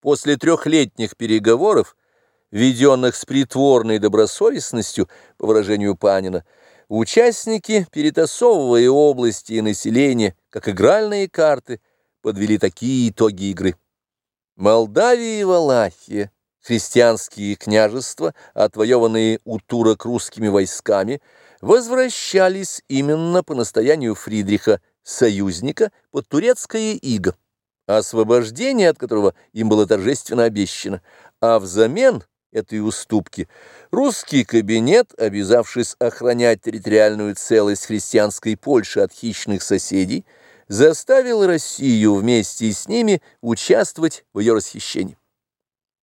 После трехлетних переговоров, веденных с притворной добросовестностью, по выражению Панина, участники, перетасовывая области и население, как игральные карты, подвели такие итоги игры. Молдавия и Валахия, христианские княжества, отвоеванные у турок русскими войсками, возвращались именно по настоянию Фридриха, союзника, под турецкое иго освобождение от которого им было торжественно обещано, а взамен этой уступки русский кабинет, обязавшись охранять территориальную целость христианской Польши от хищных соседей, заставил Россию вместе с ними участвовать в ее расхищении.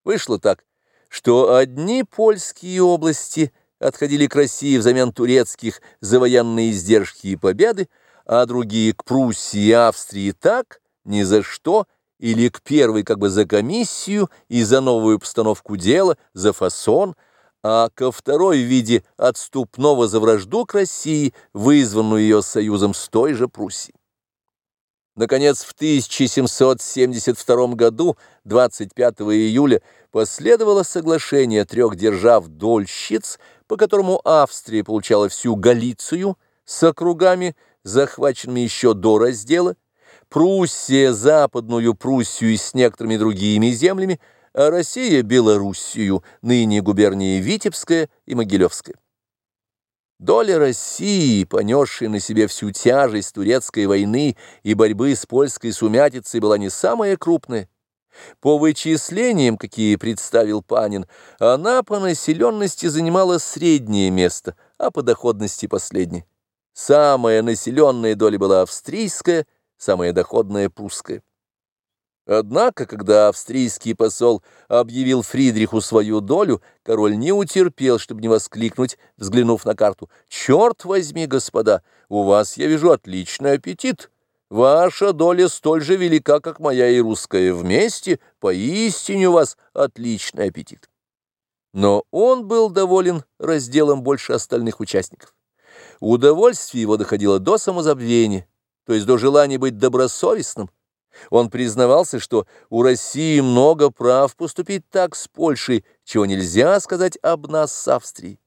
Вышло так, что одни польские области отходили к России взамен турецких за военные издержки и победы, а другие к Пруссии и Австрии так, ни за что или к первой как бы за комиссию и за новую постановку дела, за фасон, а ко второй в виде отступного за вражду к России, вызванную ее союзом с той же Пруссией. Наконец, в 1772 году, 25 июля, последовало соглашение трех держав-дольщиц, по которому Австрия получала всю Галицию с округами, захваченными еще до раздела, Пруссия Западную Пруссию с некоторыми другими землями, а Россия Белоруссию, ныне губернии Витебская и Могилевская. Доля России, понесшей на себе всю тяжесть турецкой войны и борьбы с польской сумятицей, была не самая крупная. По вычислениям, какие представил Панин, она по населенности занимала среднее место, а по доходности последнее. Самая населенная доля была австрийская – самая доходная прусская. Однако, когда австрийский посол объявил Фридриху свою долю, король не утерпел, чтобы не воскликнуть, взглянув на карту. «Черт возьми, господа, у вас, я вижу, отличный аппетит. Ваша доля столь же велика, как моя и русская вместе. Поистине у вас отличный аппетит». Но он был доволен разделом больше остальных участников. Удовольствие его доходило до самозабвения то есть до желания быть добросовестным. Он признавался, что у России много прав поступить так с Польшей, чего нельзя сказать об нас с Австрией.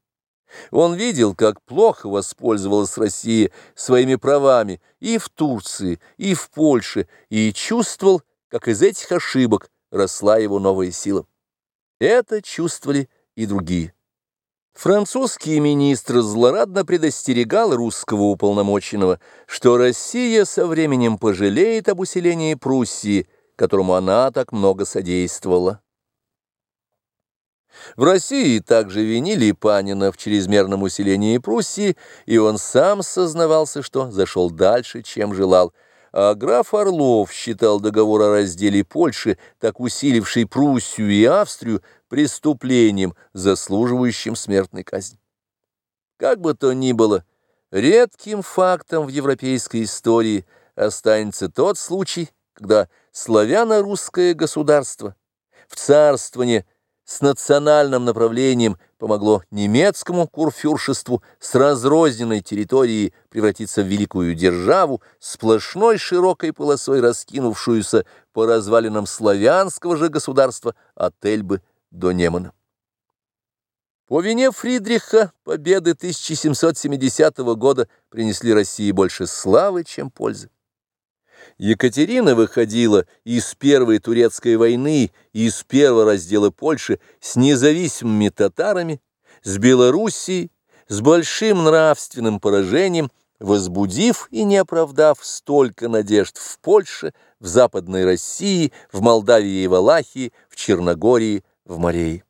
Он видел, как плохо воспользовалась Россия своими правами и в Турции, и в Польше, и чувствовал, как из этих ошибок росла его новая сила. Это чувствовали и другие. Французский министр злорадно предостерегал русского уполномоченного, что Россия со временем пожалеет об усилении Пруссии, которому она так много содействовала. В России также винили Панина в чрезмерном усилении Пруссии, и он сам сознавался, что зашел дальше, чем желал – а граф Орлов считал договор о разделе Польши, так усиливший Пруссию и Австрию, преступлением, заслуживающим смертной казни. Как бы то ни было, редким фактом в европейской истории останется тот случай, когда славяно-русское государство в царствовании с национальным направлением помогло немецкому курфюршеству с разрозненной территорией превратиться в великую державу, сплошной широкой полосой раскинувшуюся по развалинам славянского же государства от Эльбы до Немана. По вине Фридриха победы 1770 года принесли России больше славы, чем пользы. Екатерина выходила из Первой Турецкой войны из первого раздела Польши с независимыми татарами, с Белоруссией, с большим нравственным поражением, возбудив и не оправдав столько надежд в Польше, в Западной России, в Молдавии и Валахии, в Черногории, в Морее.